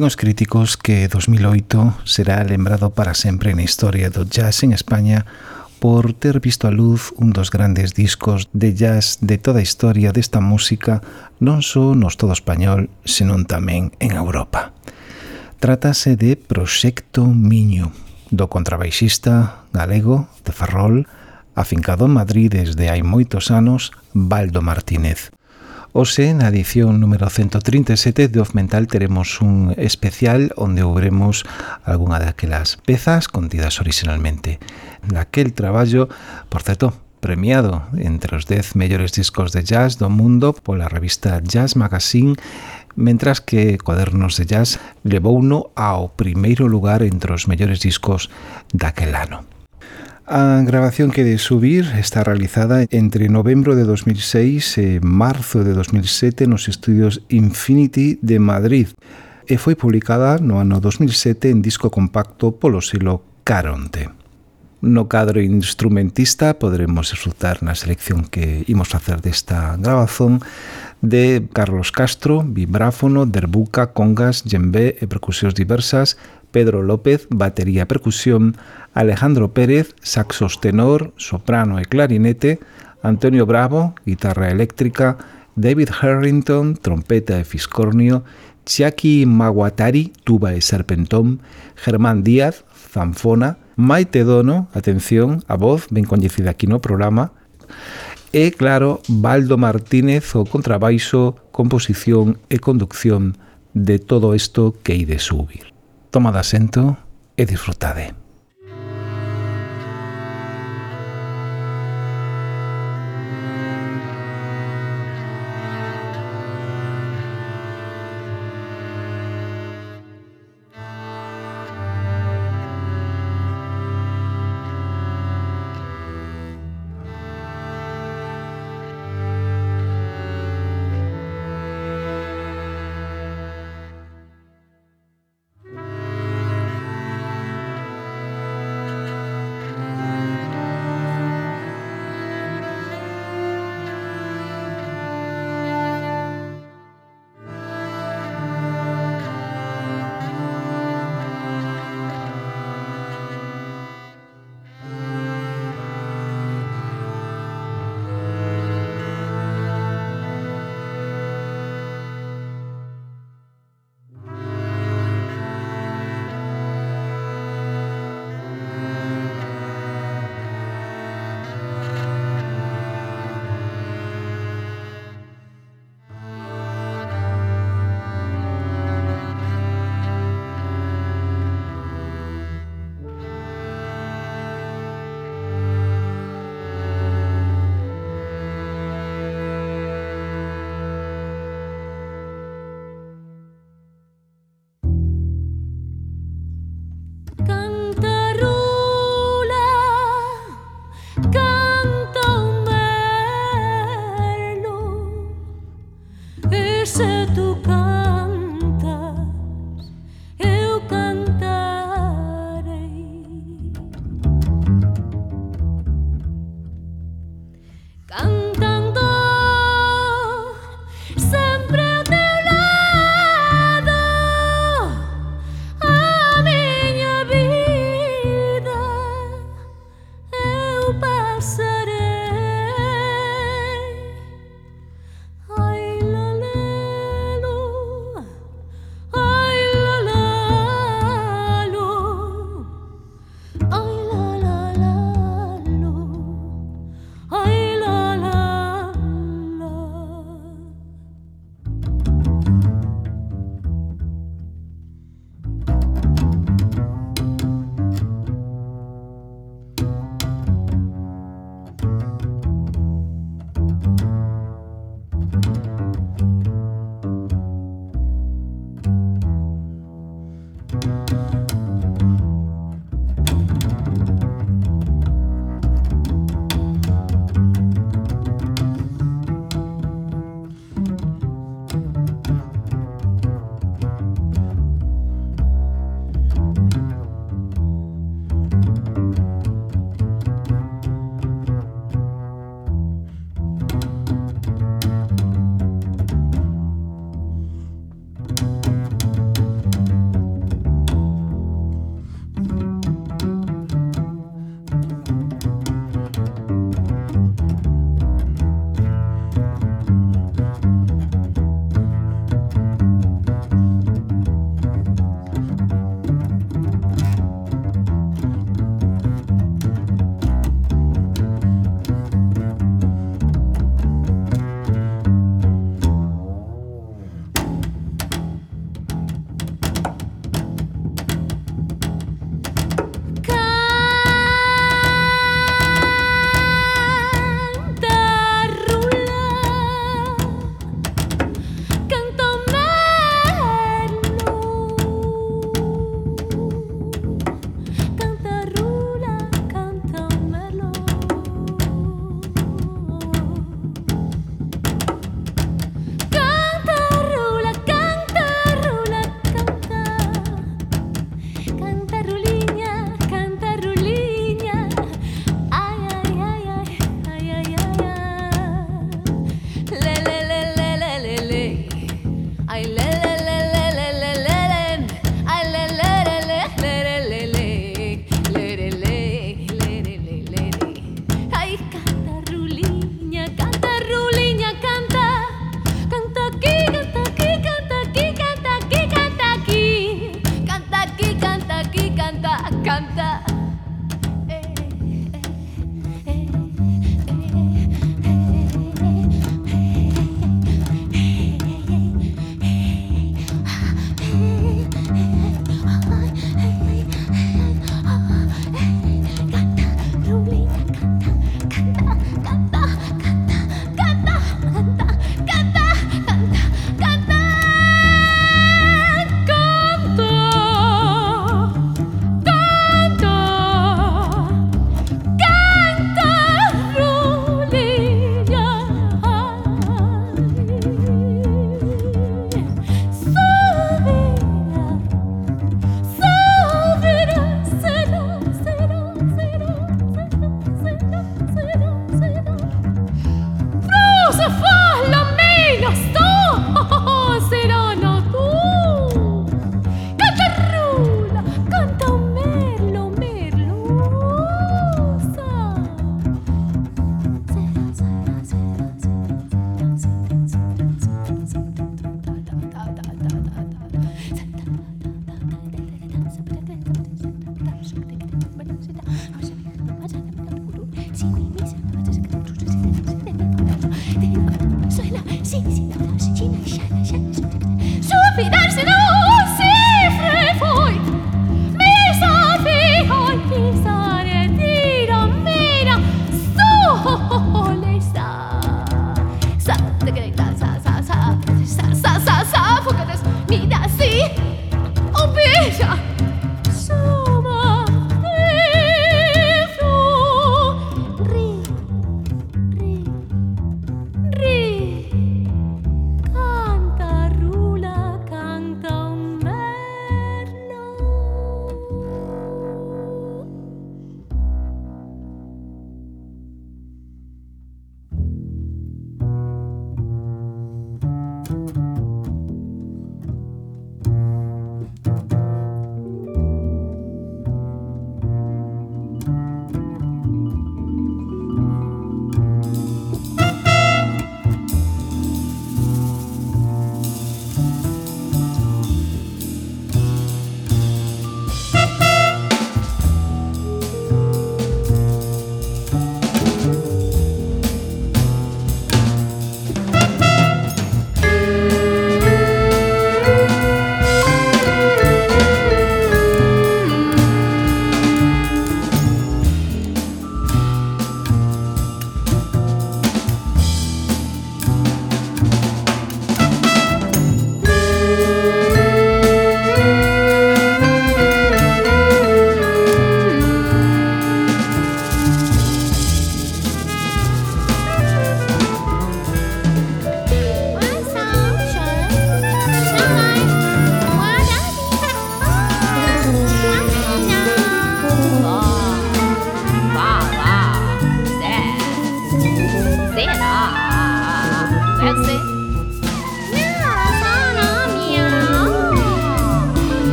Din os críticos que 2008 será lembrado para sempre na historia do jazz en España por ter visto a luz un dos grandes discos de jazz de toda a historia desta música non só no Estado español, senón tamén en Europa. Trátase de Proxecto Miño, do contrabaixista galego de Ferrol, afincado en Madrid desde hai moitos anos, Baldo Martínez. Ose, na edición número 137 de Off Mental teremos un especial onde oubremos algunha daquelas pezas contidas originalmente. Naquel traballo, por certo, premiado entre os 10 mellores discos de jazz do mundo pola revista Jazz Magazine mentras que Cuadernos de Jazz levouno ao primeiro lugar entre os mellores discos daquel ano. A grabación que de subir está realizada entre novembro de 2006 e marzo de 2007 nos estudios Infinity de Madrid e foi publicada no ano 2007 en disco compacto polo selo Caronte. No cadro instrumentista poderemos disfrutar na selección que imos facer desta grabazón de Carlos Castro, vibráfono, derbuca, congas, djembe e percusións diversas, Pedro López, batería e percusión, Alejandro Pérez, saxos tenor, soprano e clarinete, Antonio Bravo, guitarra eléctrica, David Harrington, trompeta e fiscornio, Chiaki Maguatari, tuba e serpentón, Germán Díaz, zanfona, Maite Dono, atención, a voz, ben coñecida aquí no programa, e, claro, Baldo Martínez, o contrabaixo, composición e conducción de todo isto que hai de subir. Tomad asento e disfrutade.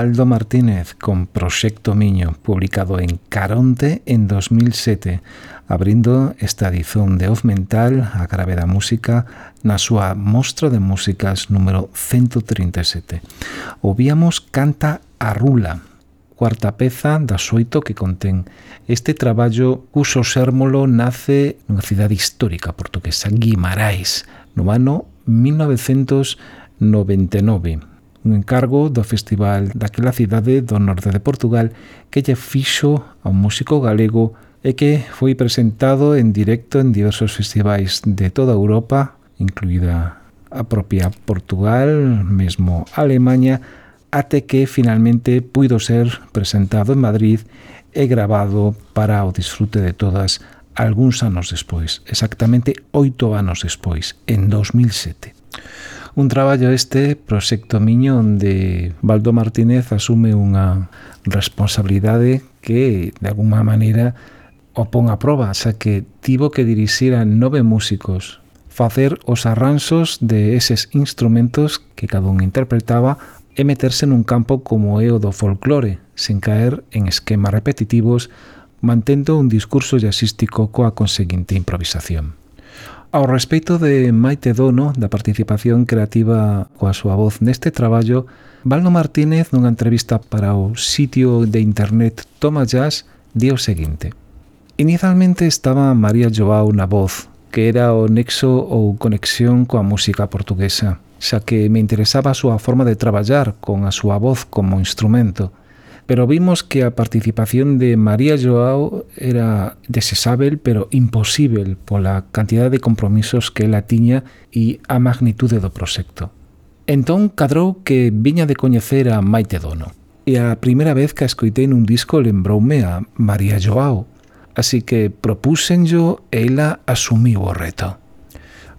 Aldo Martínez con Proxecto Miño, publicado en Caronte en 2007, abrindo esta edición de Off Mental a grave da música na súa Mostra de Músicas número 137. Ouvíamos Canta a Rula, cuarta peza das oito que contén este traballo cuso sérmolo nace nunha cidade histórica portuguesa, Guimarães, no ano 1999 un encargo do Festival daquela cidade do norte de Portugal que lle fixo a un músico galego e que foi presentado en directo en diversos festivais de toda Europa, incluída a propia Portugal, mesmo Alemanha, até que finalmente puido ser presentado en Madrid e grabado para o disfrute de todas algúns anos despois, exactamente oito anos despois, en 2007 un traballo este proxecto miño onde Baldo Martínez asume unha responsabilidade que de alguma maneira o pon a proba, xa que tivo que dirixir a nove músicos facer os arranxos de eses instrumentos que cada un interpretaba e meterse nun campo como é o do folclore, sen caer en esquemas repetitivos, mantendo un discurso jazzístico coa conseguinte improvisación. Ao respeito de Maite Dono da participación creativa coa súa voz neste traballo, Valno Martínez nunha entrevista para o sitio de internet Toma Jazz di o seguinte. Inicialmente estaba María Joao na voz, que era o nexo ou conexión coa música portuguesa, xa que me interesaba a súa forma de traballar con a súa voz como instrumento pero vimos que a participación de María Joao era desesável, pero imposible pola cantidad de compromisos que ela tiña e a magnitude do proxecto. Entón cadrou que viña de coñecer a Maite Dono. E a primeira vez que a escoitei nun disco lembroume a María Joao, así que propúsenllo e ela asumiu o reto.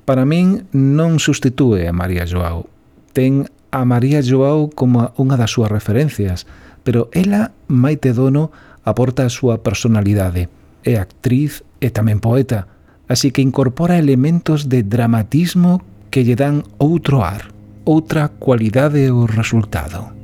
Para min non sustitúe a María Joao, ten a María Joao como unha das súas referencias, pero ela, Maite Dono, aporta a súa personalidade. É actriz e tamén poeta, así que incorpora elementos de dramatismo que lle dan outro ar, outra cualidade ao resultado.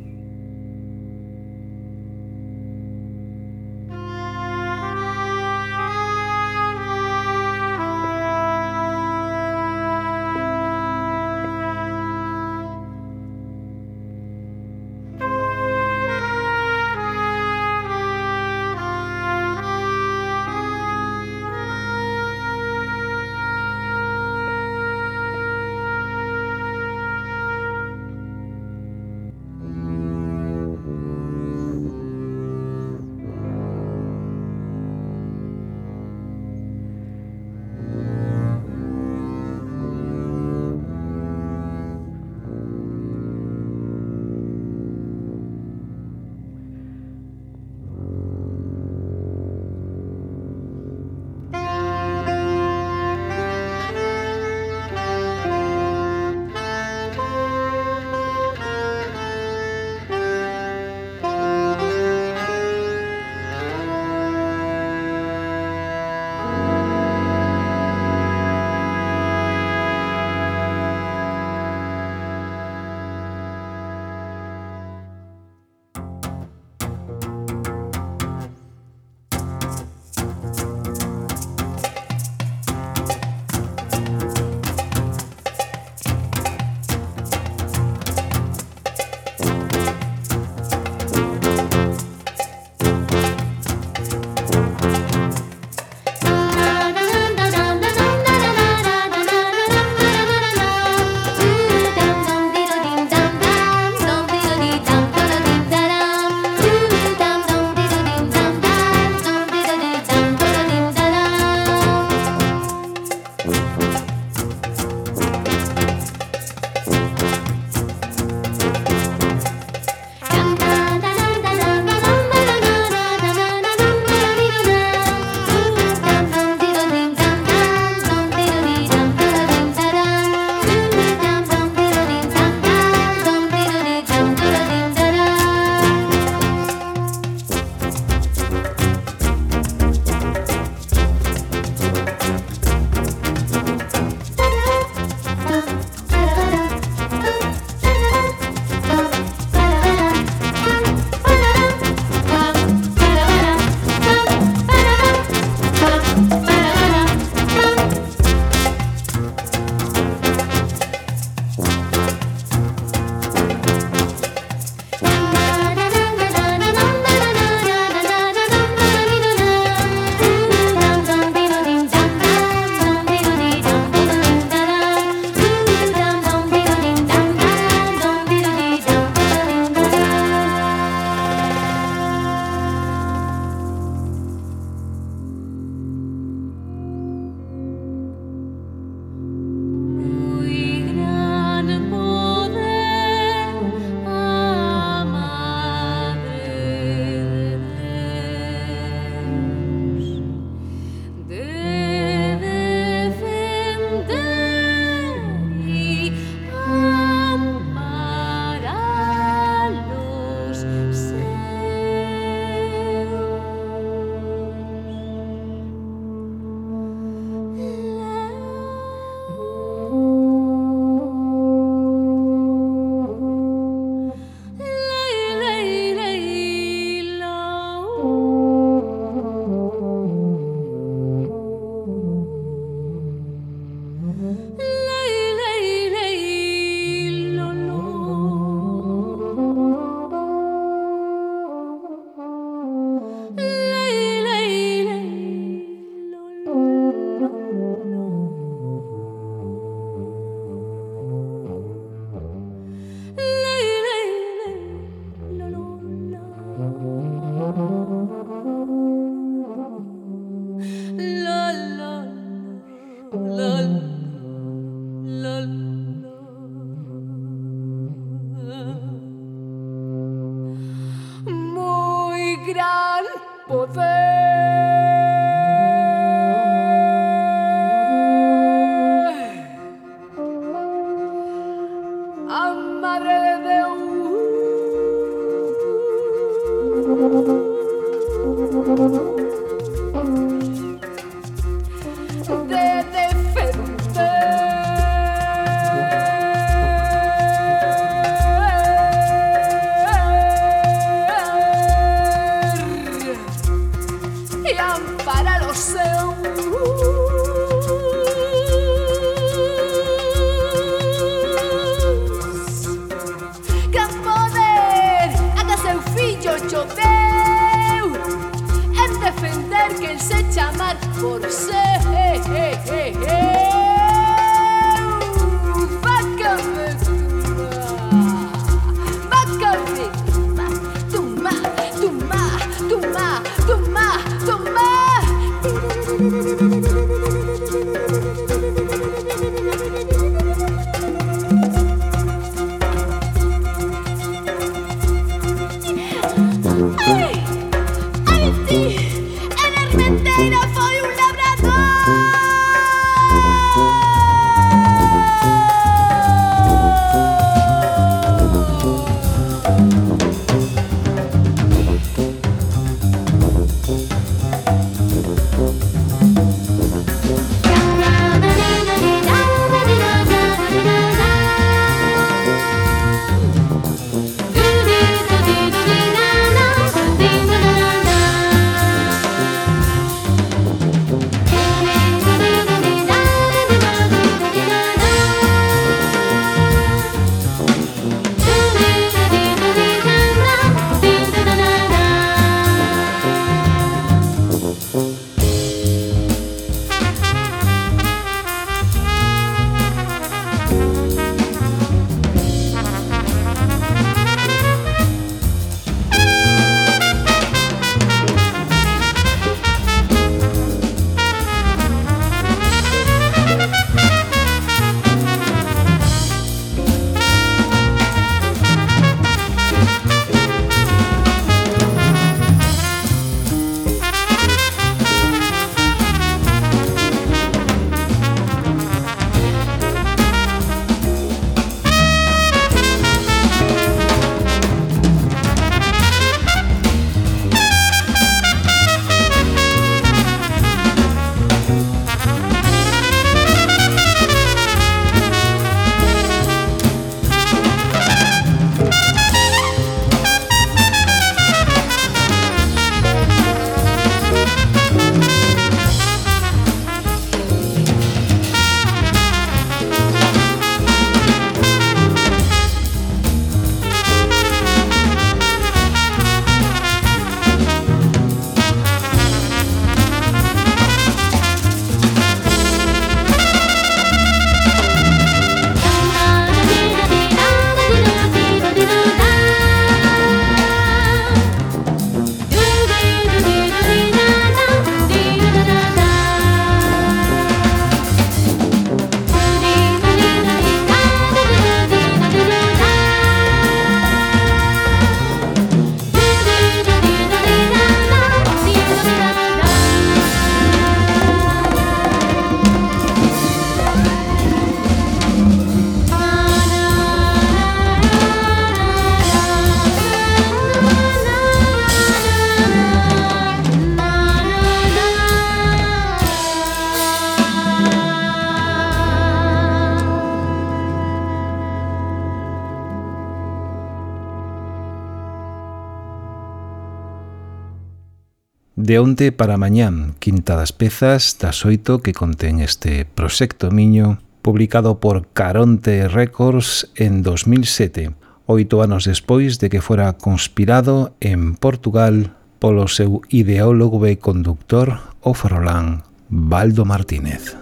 onte para mañán, quinta das pezas das oito que contén este proxecto miño, publicado por Caronte Records en 2007, oito anos despois de que fora conspirado en Portugal polo seu ideólogo e conductor o farolán Baldo Martínez.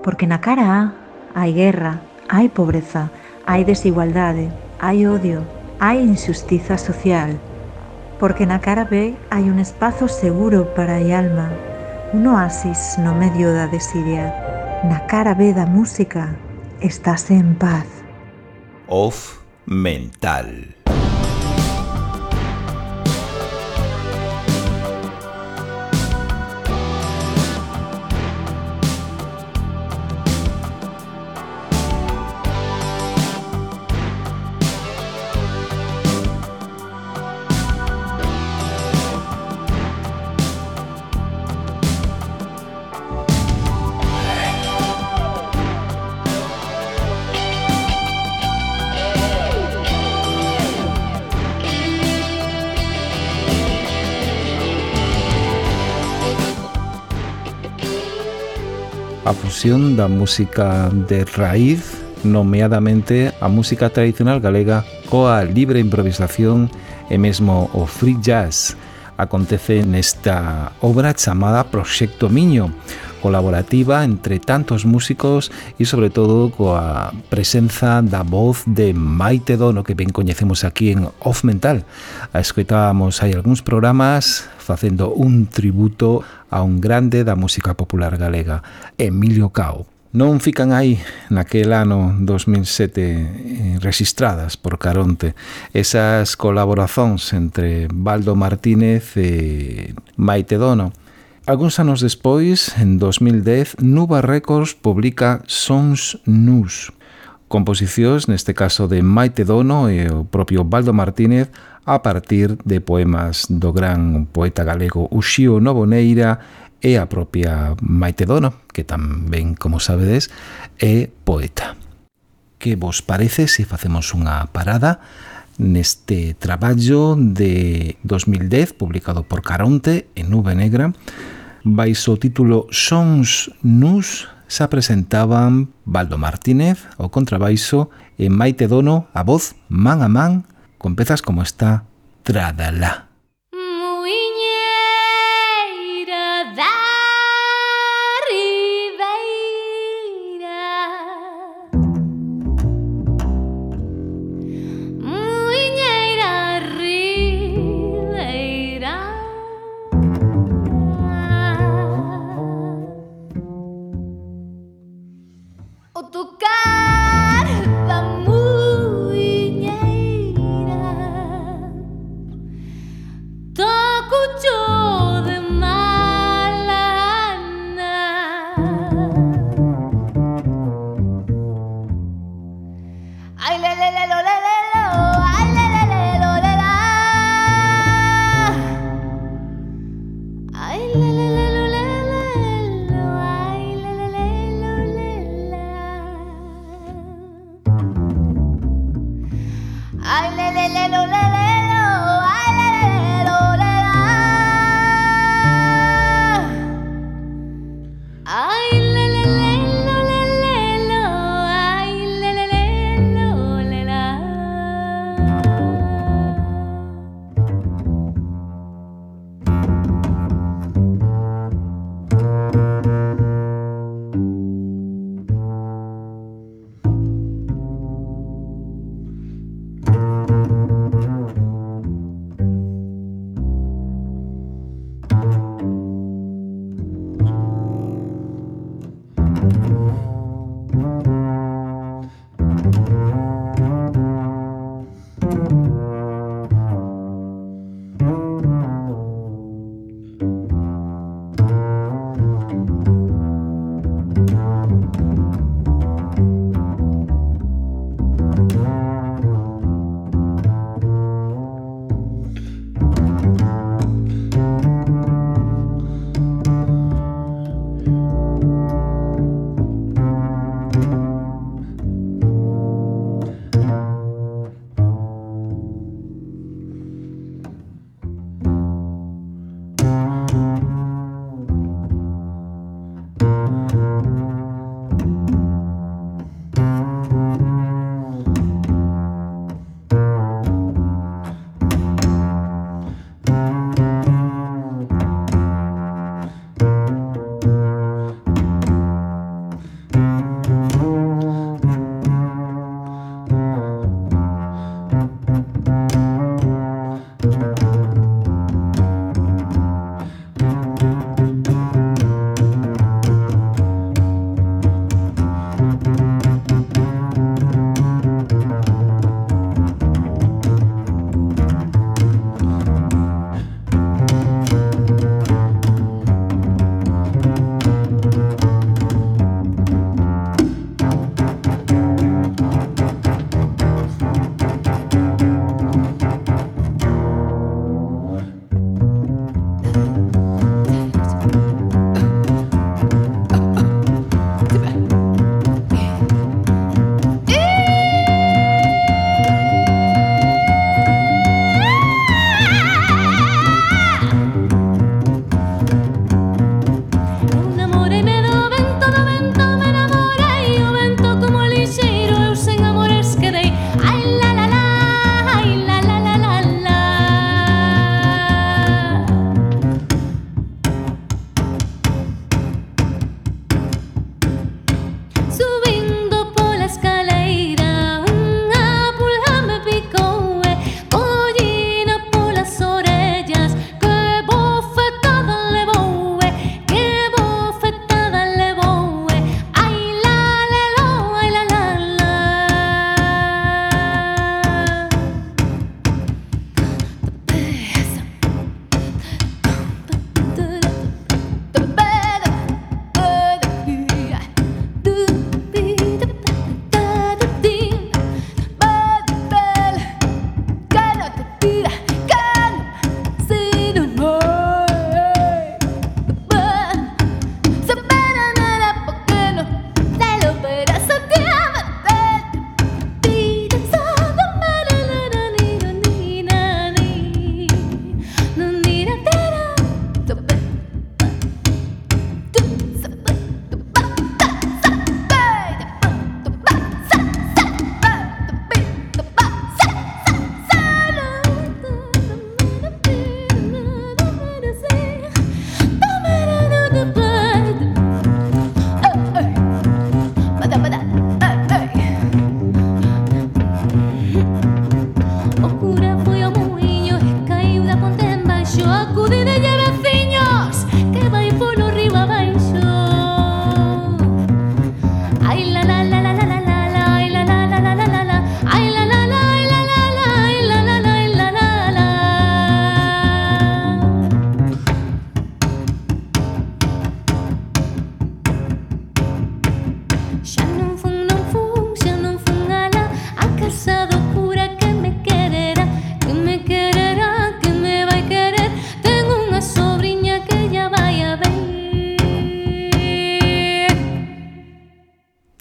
Porque na cara A hai guerra, hai pobreza, hai desigualdade, hai odio, hai injustiza social, porque na cara B hai un espazo seguro para a alma, un oasis no medio da desidia. Na cara B da música estás en paz. Off mental. fusión da música de raíz, nomeadamente a música tradicional galega coa libre improvisación e mesmo o free jazz. Acontece nesta obra chamada Proxecto Miño, colaborativa entre tantos músicos e sobre todo coa presenza da voz de Maite Dono que ben coñecemos aquí en Off Mental. A escoitábamos hai algúns programas facendo un tributo a un grande da música popular galega, Emilio Cao. Non fican aí naquel ano 2007 eh, registradas por Caronte esas colaboracións entre Baldo Martínez e Maite Dono Algúns anos despois, en 2010, Nuba Records publica Sons Nus, composicións neste caso de Maite Dono e o propio Baldo Martínez a partir de poemas do gran poeta galego Uxío Novoneira e a propia Maite Dono, que tamén, como sabedes, é poeta. Que vos parece se facemos unha parada neste traballo de 2010 publicado por Caronte en Nube Negra baixo o título Sons Nus xa presentaban Baldo Martínez, o contrabaixo, e Maite Dono, a voz, man a man, con pezas como esta Tradalá. Go.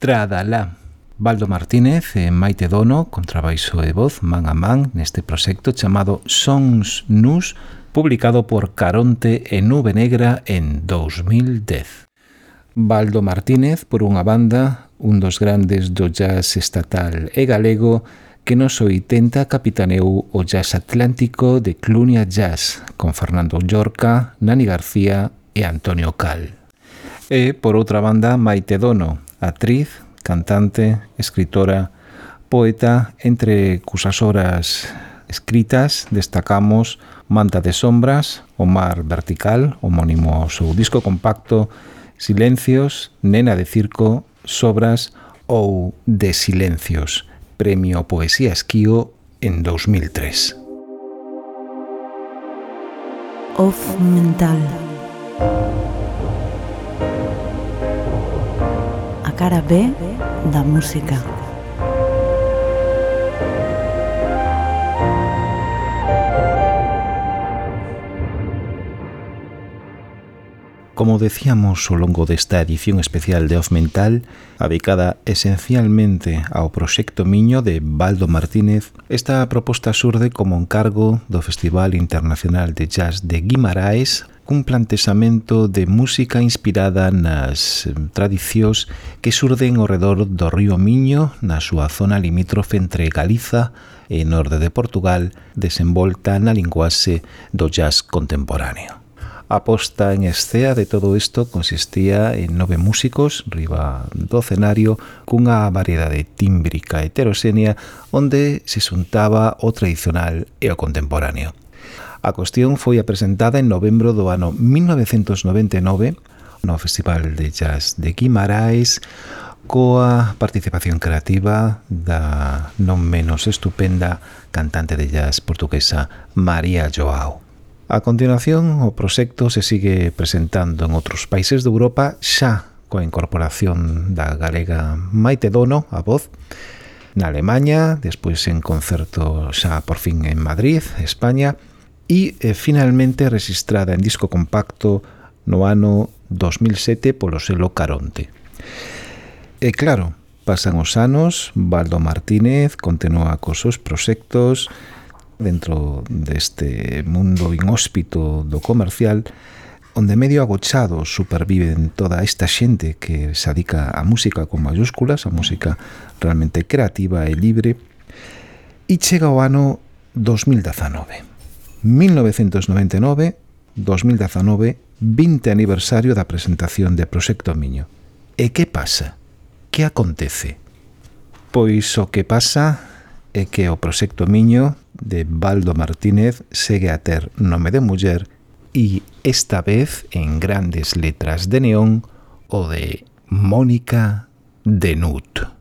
Tradalá. Baldo Martínez e Maite Dono, contrabaixo e voz, man a man, neste proxecto chamado Sons Nus, publicado por Caronte e Nube Negra en 2010. Baldo Martínez, por unha banda, un dos grandes do jazz estatal e galego, que nos 80 capitaneou o jazz atlántico de Clunia Jazz, con Fernando Llorca, Nani García e Antonio Cal. E, por outra banda, Maite Dono, actriz, cantante, escritora, poeta. Entre cusas obras escritas destacamos Manta de Sombras, O mar Vertical, homónimo ao seu disco compacto, Silencios, Nena de Circo, Sobras ou De Silencios, Premio Poesía Esquío en 2003. Off Mental cara B da música. Como decíamos ao longo desta edición especial de Off Mental, adicada esencialmente ao proxecto Miño de Baldo Martínez, esta proposta surde como encargo do Festival Internacional de Jazz de Guimarães cun plantesamento de música inspirada nas tradicións que surden ao redor do río Miño na súa zona limítrofe entre Galiza e norte de Portugal desenvolta na linguaxe do jazz contemporáneo. A posta en escea de todo isto consistía en nove músicos riba do cenario cunha variedade tímbrica heteroxénea onde se xuntaba o tradicional e o contemporáneo. A cuestión foi apresentada en novembro do ano 1999 no Festival de Jazz de Guimarães coa participación creativa da non menos estupenda cantante de jazz portuguesa María Joao. A continuación, o proxecto se sigue presentando en outros países de Europa xa coa incorporación da galega Maite Dono a voz na Alemanha, despois en concerto xa por fin en Madrid, España, e eh, finalmente registrada en disco compacto no ano 2007 polo selo Caronte. E claro, pasan os anos, Baldo Martínez continúa cos seus proxectos dentro deste mundo inhóspito do comercial, onde medio agochado superviven toda esta xente que se adica a música con mayúsculas, a música realmente creativa e libre, e chega o ano 2019. 1999-2019, 20 aniversario da presentación de Proxecto Miño. E que pasa? Que acontece? Pois o que pasa é que o Proxecto Miño de Baldo Martínez segue a ter nome de muller e esta vez en grandes letras de neón o de Mónica Denut.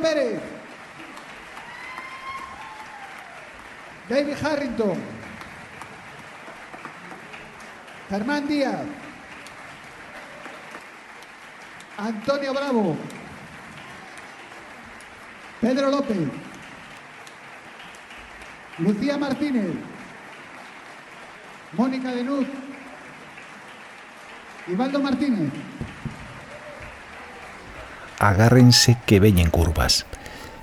Pérez. David Harrington. Germán Díaz. Antonio Bravo. Pedro López. Lucía Martínez. Mónica Denuz. Ivaldo Martínez. agárrense que veñen curvas.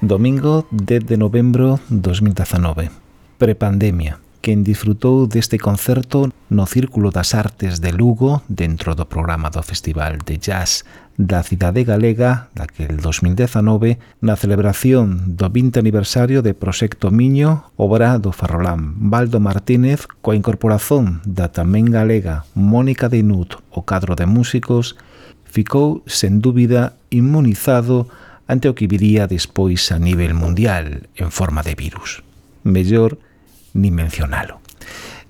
Domingo 10 de novembro 2019. Prepandemia. Quen disfrutou deste concerto no Círculo das Artes de Lugo dentro do programa do Festival de Jazz da cidade galega daquel 2019 na celebración do 20 aniversario de Proxecto Miño, obra do farrolán Baldo Martínez coa incorporación da tamén galega Mónica Dinut, o cadro de músicos ficou, sen dúbida, inmunizado ante o que viría despois a nivel mundial en forma de virus. Mellor ni mencionalo.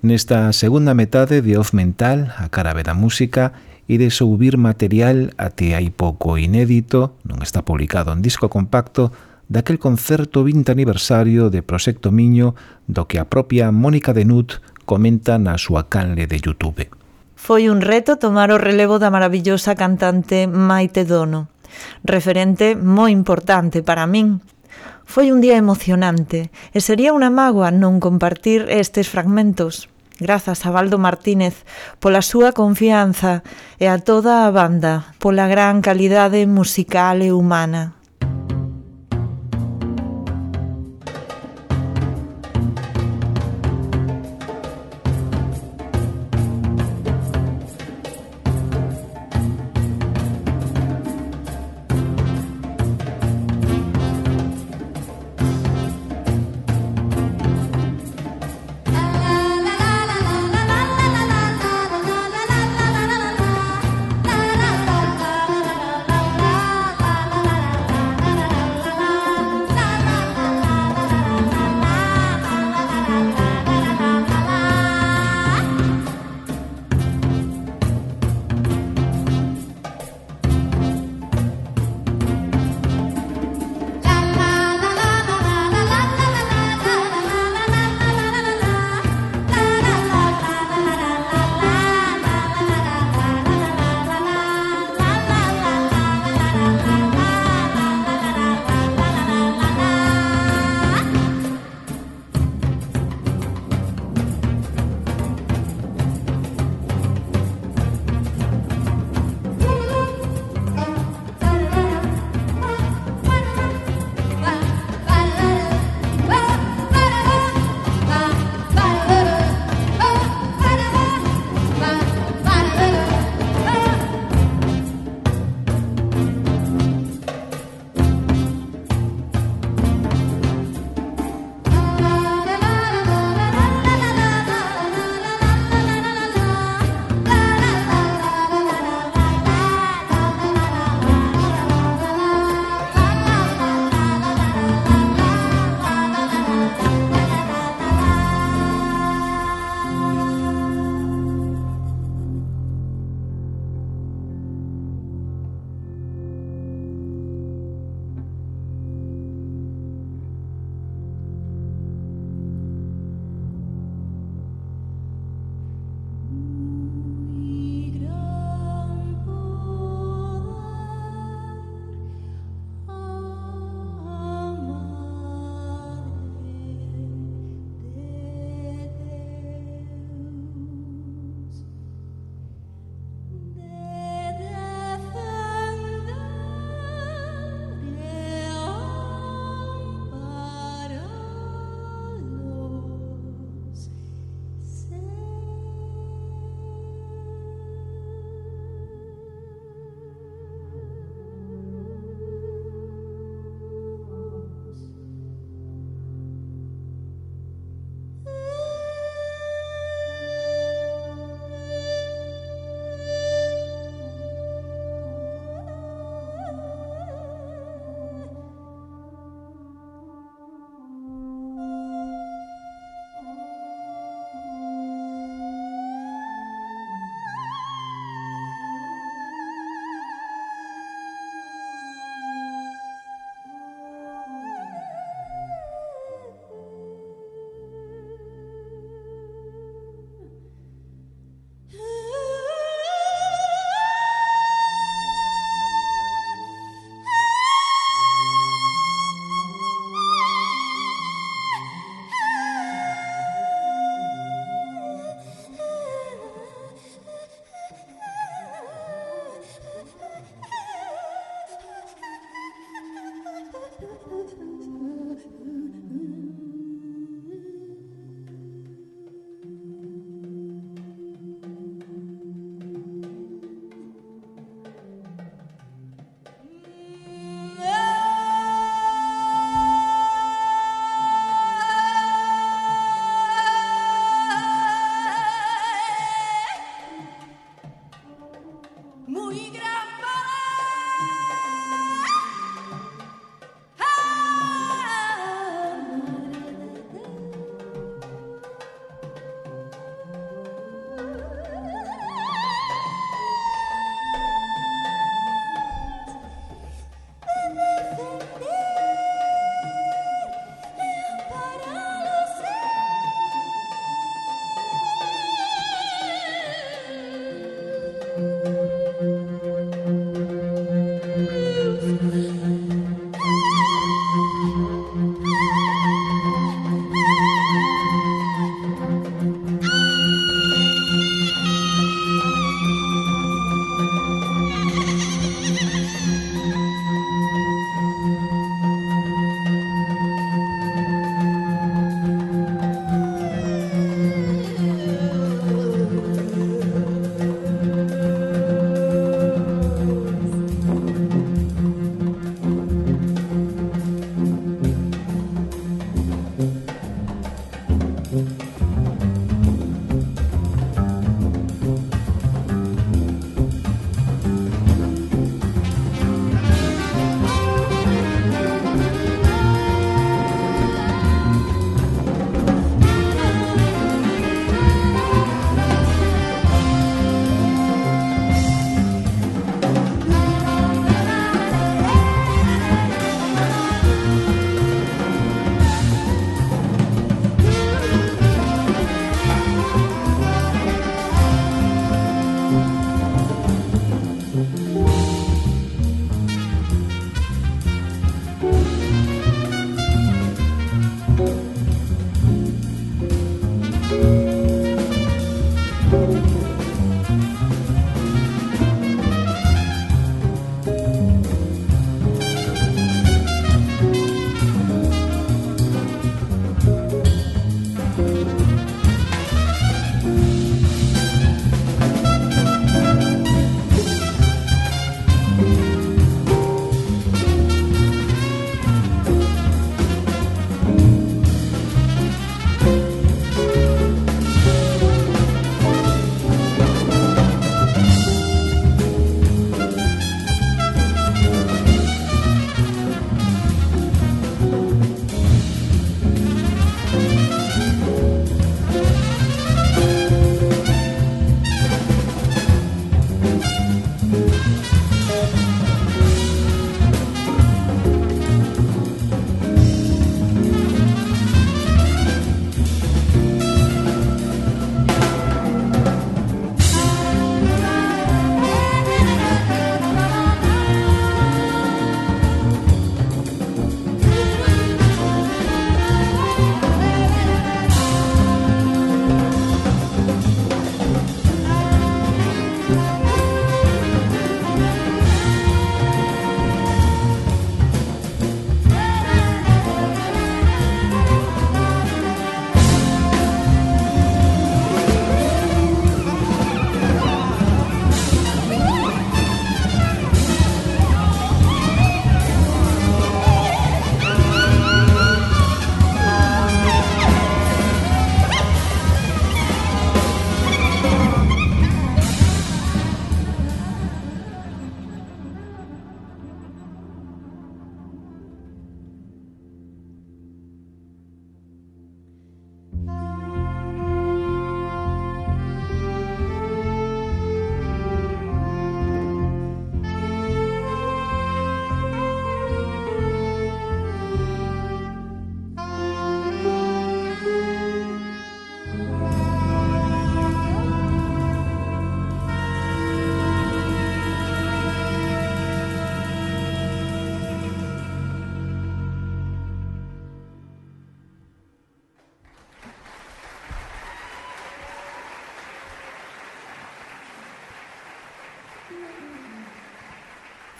Nesta segunda metade de Off Mental, a cara da música, ides ouvir material até hai pouco inédito, non está publicado en disco compacto, daquel concerto 20 aniversario de Proxecto Miño do que a propia Mónica Denut comenta na súa canle de Youtube. Foi un reto tomar o relevo da maravillosa cantante Maite Dono, referente moi importante para min. Foi un día emocionante e sería unha mágoa non compartir estes fragmentos. Grazas a Baldo Martínez pola súa confianza e a toda a banda pola gran calidade musical e humana.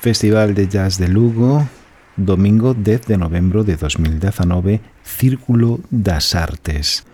Festival de Jazz de Lugo, domingo 10 de novembro de 2019, Círculo das Artes.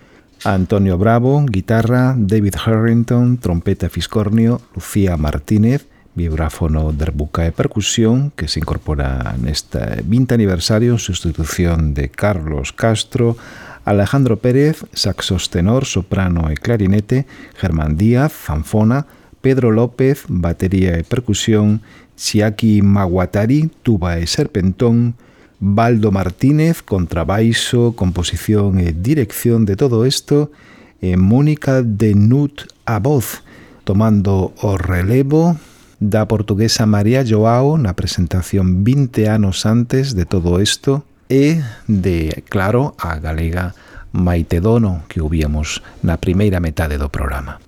Antonio Bravo, guitarra, David Harrington, trompeta fiscornio, Lucía Martínez, vibráfono, derbuca e percusión, que se incorpora neste 20 aniversario en sustitución de Carlos Castro, Alejandro Pérez, saxos tenor, soprano e clarinete, Germán Díaz, zanfona, Pedro López, batería e percusión, Siaki Maguatari, tuba e serpentón, Baldo Martínez, contrabaixo, composición e dirección de todo isto, e Mónica de Nut a voz, tomando o relevo da portuguesa María Joao na presentación 20 anos antes de todo isto e de, claro, a galega Maite Dono que hubíamos na primeira metade do programa.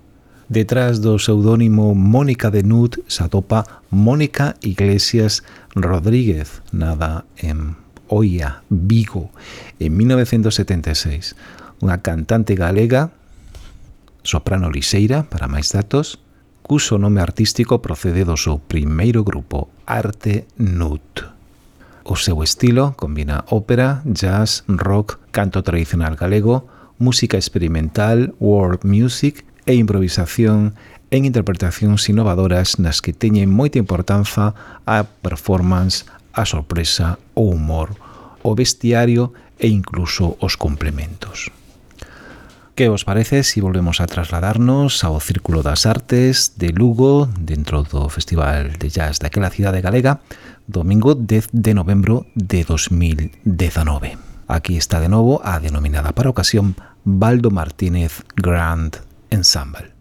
Detrás do pseudónimo Mónica de Nut se atopa Mónica Iglesias Rodríguez, nada en Oia, Vigo, en 1976. Unha cantante galega, soprano liseira, para máis datos, cuso nome artístico procede do seu primeiro grupo, Arte Nut. O seu estilo combina ópera, jazz, rock, canto tradicional galego, música experimental, world music e improvisación en interpretacións innovadoras nas que teñen moita importanza a performance, a sorpresa, o humor, o vestiario e incluso os complementos. Que os parece se si volvemos a trasladarnos ao Círculo das Artes de Lugo dentro do Festival de Jazz daquela cidade galega domingo 10 de novembro de 2019. Aquí está de novo a denominada para ocasión Baldo Martínez Grand Ensemble.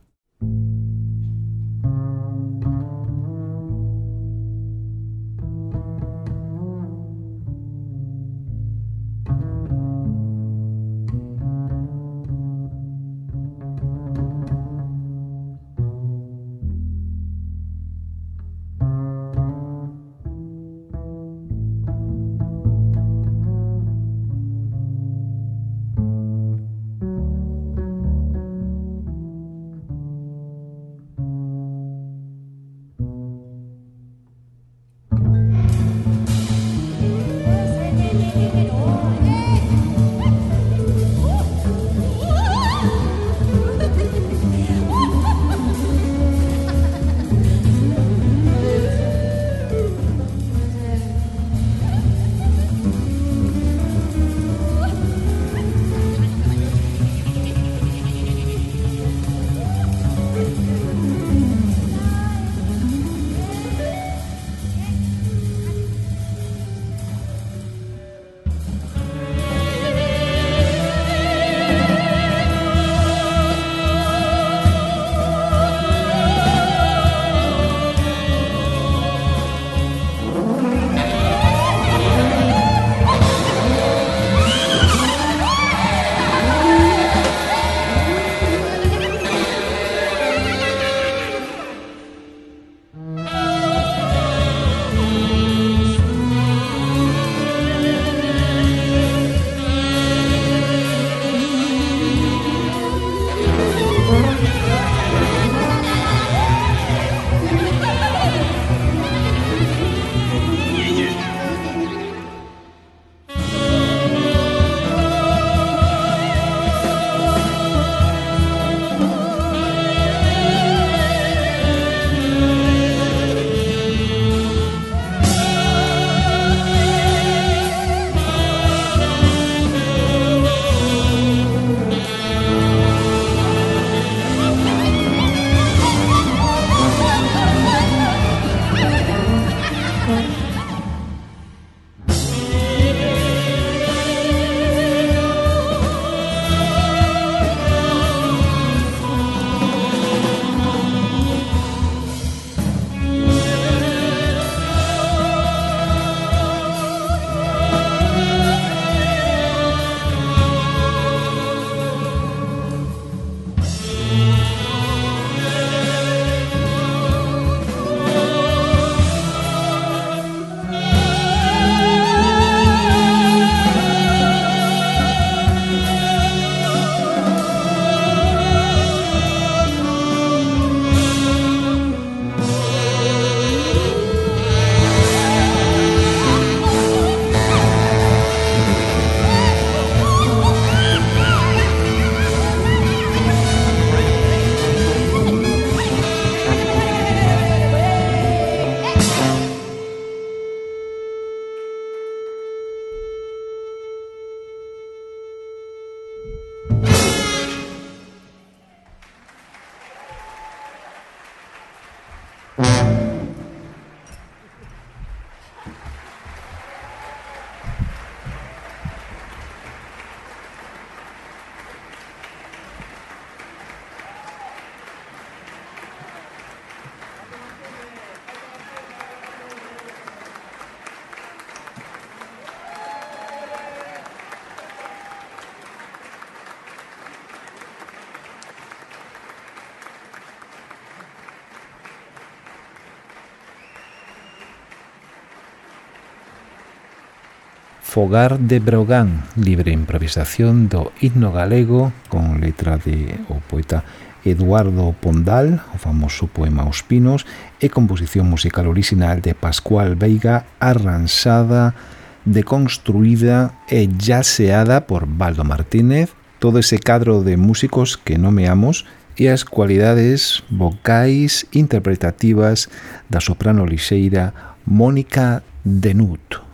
Fogar de Breogán, libre improvisación do himno galego con letra de o poeta Eduardo Pondal, o famoso poema Os Pinos, e composición musical orixinal de Pascual Veiga, arranxada, deconstruída e jaseada por Baldo Martínez, todo ese cadro de músicos que nomeamos e as cualidades vocais interpretativas da soprano lixeira Mónica Denut.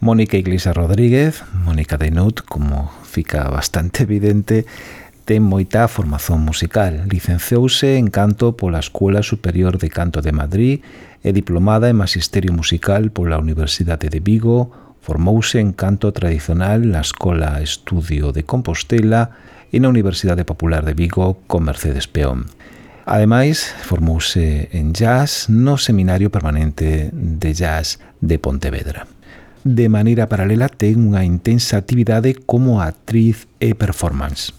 Mónica Iglesias Rodríguez, Mónica Denut, como fica bastante evidente, ten moita formación musical. Licenciouse en canto pola Escola Superior de Canto de Madrid e diplomada en Magisterio Musical pola Universidade de Vigo, formouse en canto tradicional na Escola Estudio de Compostela e na Universidade Popular de Vigo con Mercedes Peón. Ademais, formouse en jazz no Seminario Permanente de Jazz de Pontevedra de maneira paralela ten unha intensa actividade como actriz e performance.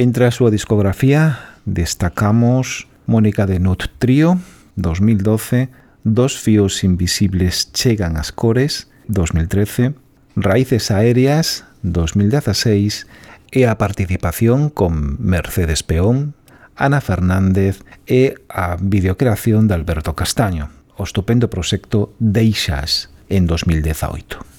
Entre a súa discografía destacamos Mónica de Not Trio, 2012, Dos fíos invisibles chegan as cores, 2013, Raíces aéreas, 2016, e a participación con Mercedes Peón, Ana Fernández e a videocreación de Alberto Castaño, o estupendo proxecto Deixas, en 2018.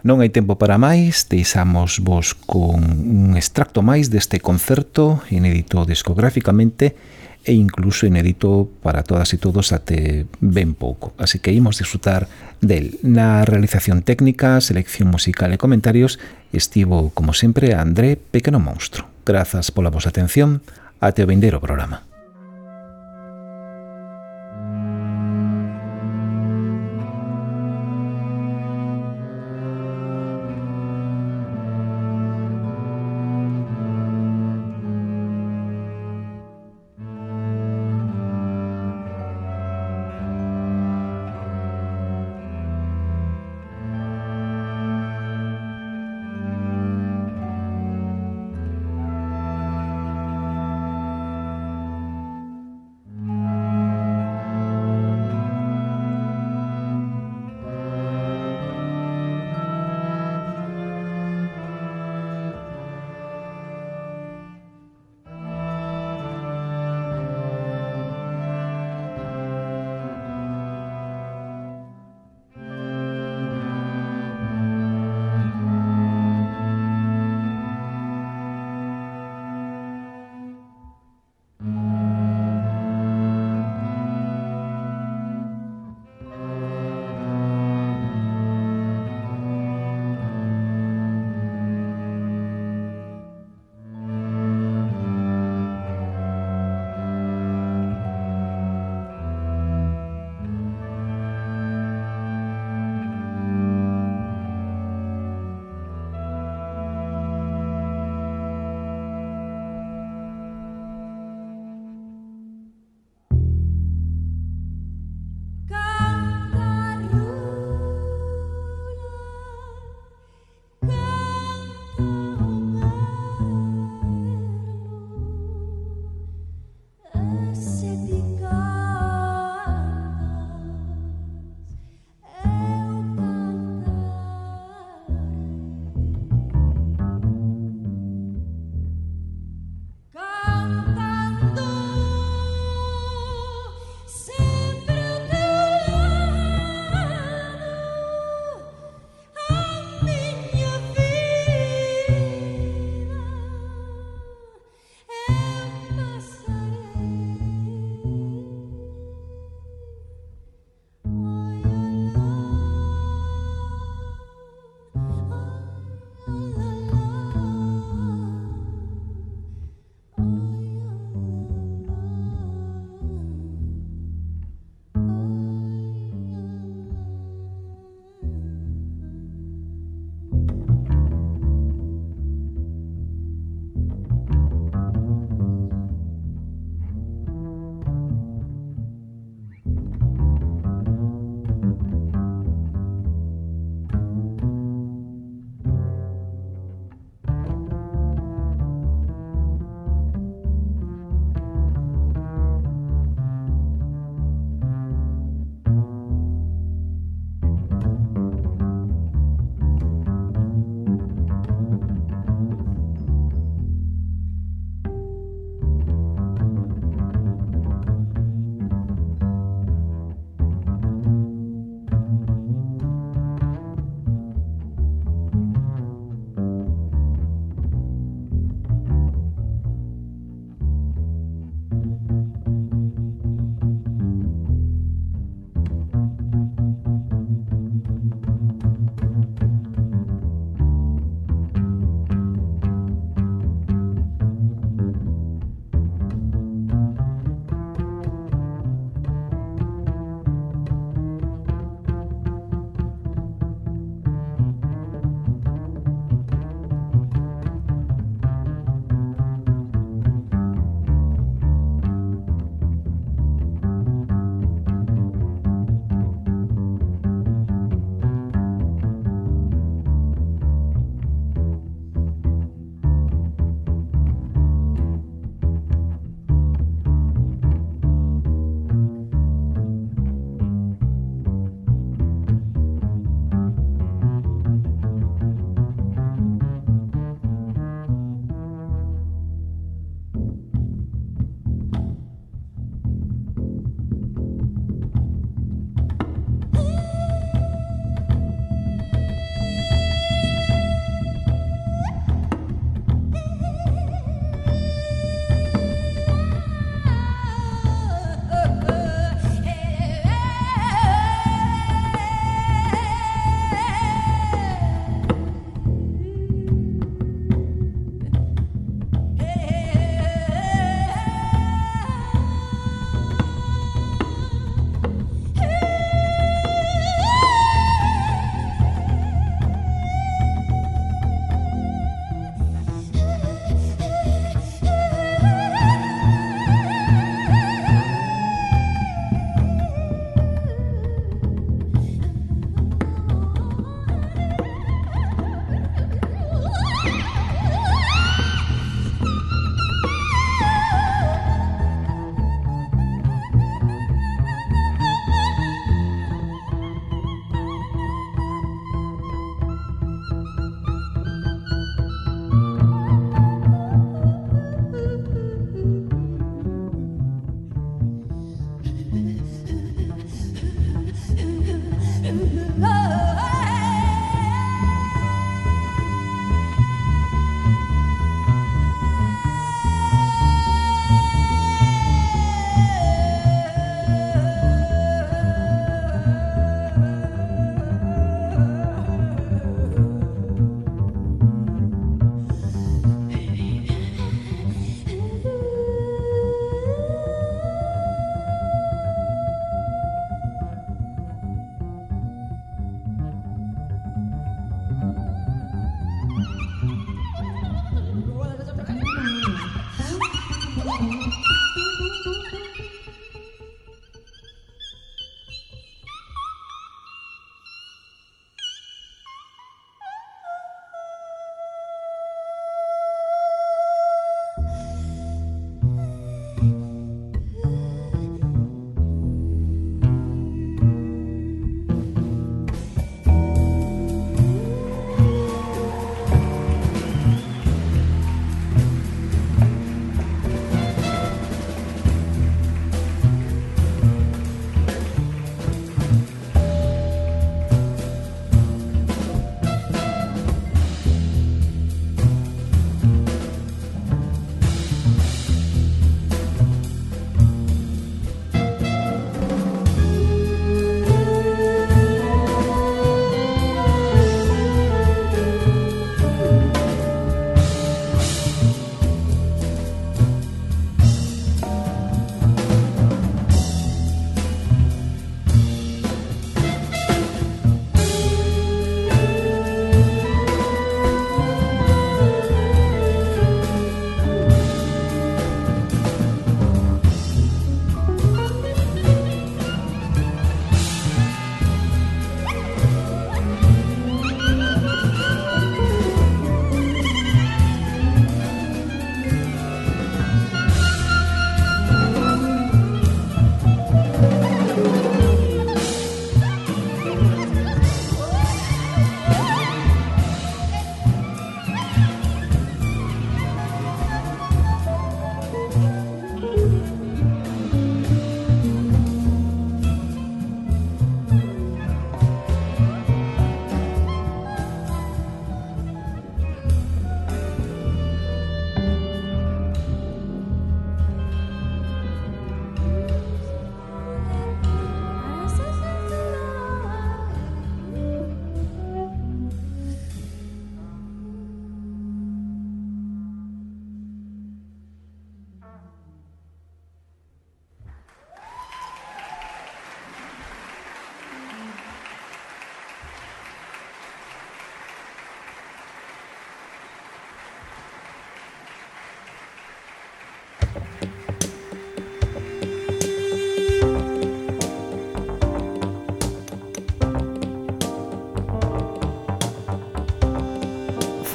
Non hai tempo para máis, deixamos vos con un extracto máis deste concerto inédito discográficamente e incluso inédito para todas e todos até ben pouco. Así que imos disfrutar del. Na realización técnica, selección musical e comentarios estivo, como sempre, André Pequeno Monstro. Grazas pola vosa atención. Até o vindeiro programa.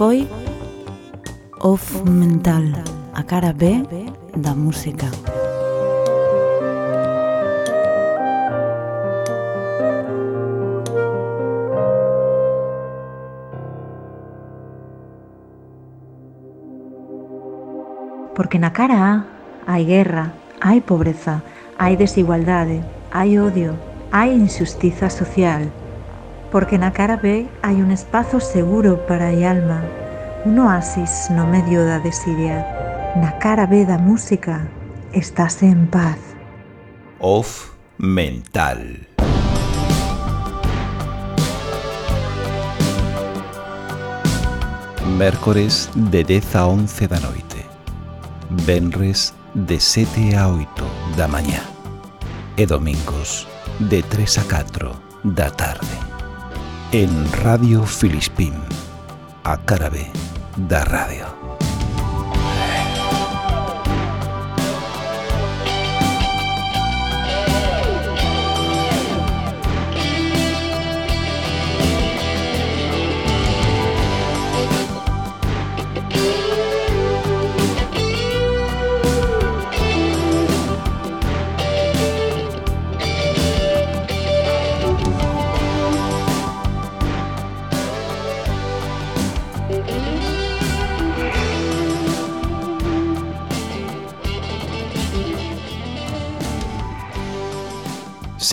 Foi Off Mental, a cara B da música. Porque na cara A hai guerra, hai pobreza, hai desigualdade, hai odio, hai injustiza social. Porque na cara B hai un espazo seguro para a alma, un oasis no medio da desidia. Na cara B da música estás en paz. Off mental. Mércores de 10 a 11 da noite. Venres de 7 a 8 da mañá. E domingos de 3 a 4 da tarde. En Radio Filispín, a cara B da radio.